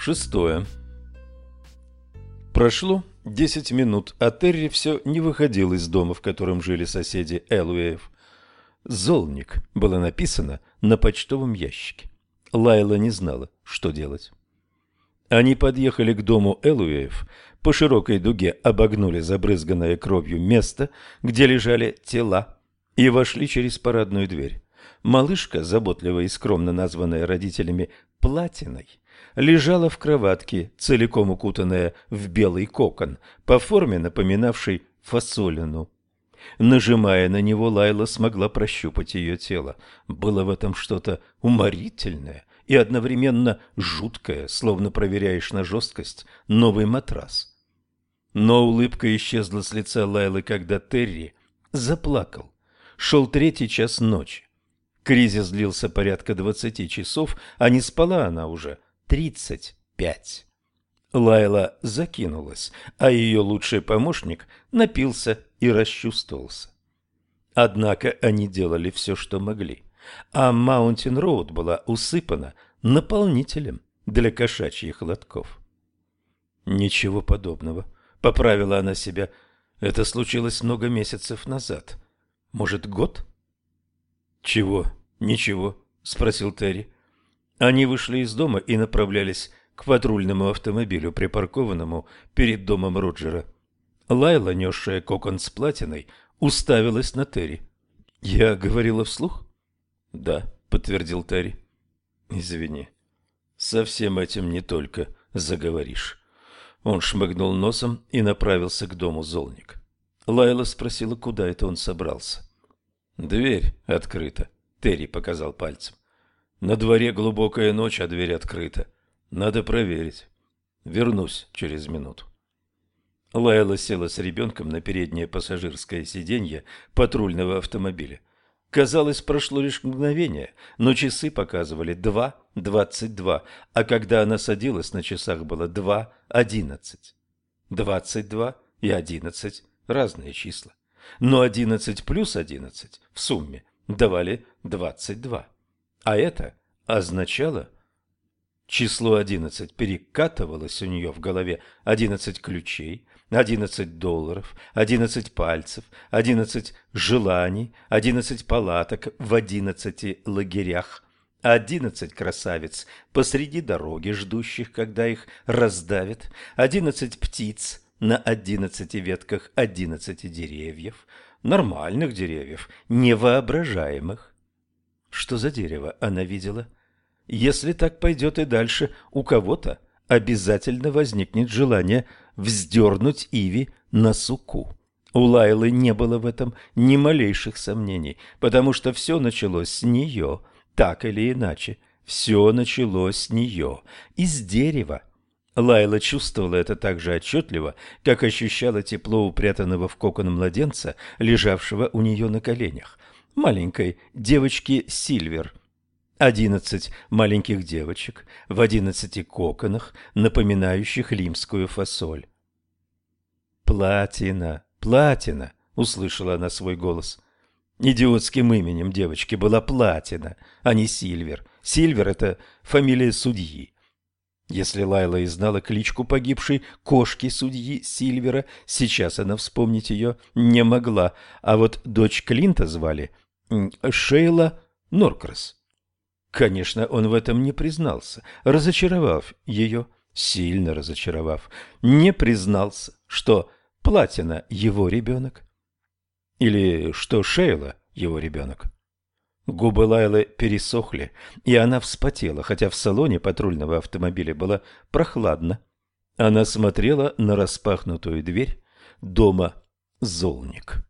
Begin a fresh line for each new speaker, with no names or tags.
Шестое. Прошло десять минут, а Терри все не выходил из дома, в котором жили соседи Элуэев. «Золник» было написано на почтовом ящике. Лайла не знала, что делать. Они подъехали к дому Элуэев, по широкой дуге обогнули забрызганное кровью место, где лежали тела, и вошли через парадную дверь. Малышка, заботливо и скромно названная родителями Платиной, лежала в кроватке, целиком укутанная в белый кокон, по форме напоминавший фасолину. Нажимая на него, Лайла смогла прощупать ее тело. Было в этом что-то уморительное и одновременно жуткое, словно проверяешь на жесткость новый матрас. Но улыбка исчезла с лица Лайлы, когда Терри заплакал. Шел третий час ночи. Кризис длился порядка двадцати часов, а не спала она уже тридцать пять. Лайла закинулась, а ее лучший помощник напился и расчувствовался. Однако они делали все, что могли, а Маунтин-Роуд была усыпана наполнителем для кошачьих лотков. Ничего подобного. Поправила она себя. Это случилось много месяцев назад. Может, год? Чего? Ничего, спросил Терри. Они вышли из дома и направлялись к патрульному автомобилю, припаркованному перед домом Роджера. Лайла, несшая кокон с платиной, уставилась на Терри. «Я говорила вслух?» «Да», — подтвердил Терри. «Извини, со всем этим не только заговоришь». Он шмыгнул носом и направился к дому Золник. Лайла спросила, куда это он собрался. «Дверь открыта», — Терри показал пальцем. На дворе глубокая ночь, а дверь открыта. Надо проверить. Вернусь через минуту. Лайла села с ребенком на переднее пассажирское сиденье патрульного автомобиля. Казалось, прошло лишь мгновение, но часы показывали два двадцать два, а когда она садилась, на часах было два одиннадцать. Двадцать два и одиннадцать – разные числа. Но одиннадцать плюс одиннадцать в сумме давали двадцать два. А это означало... Число одиннадцать перекатывалось у нее в голове. Одиннадцать ключей, одиннадцать долларов, одиннадцать пальцев, одиннадцать желаний, одиннадцать палаток в одиннадцати лагерях, одиннадцать красавиц посреди дороги, ждущих, когда их раздавят, одиннадцать птиц на одиннадцати ветках одиннадцати деревьев, нормальных деревьев, невоображаемых. Что за дерево она видела? Если так пойдет и дальше, у кого-то обязательно возникнет желание вздернуть Иви на суку. У Лайлы не было в этом ни малейших сомнений, потому что все началось с нее, так или иначе. Все началось с нее, из дерева. Лайла чувствовала это так же отчетливо, как ощущала тепло упрятанного в кокон младенца, лежавшего у нее на коленях маленькой девочки Сильвер. Одиннадцать маленьких девочек в одиннадцати коконах, напоминающих лимскую фасоль. «Платина, Платина!» — услышала она свой голос. Идиотским именем девочки была Платина, а не Сильвер. Сильвер — это фамилия судьи. Если Лайла и знала кличку погибшей кошки судьи Сильвера, сейчас она вспомнить ее не могла, а вот дочь Клинта звали Шейла Норкрас. Конечно, он в этом не признался, разочаровав ее, сильно разочаровав, не признался, что Платина его ребенок. Или что Шейла его ребенок. Губы Лайлы пересохли, и она вспотела, хотя в салоне патрульного автомобиля было прохладно. Она смотрела на распахнутую дверь дома Золник.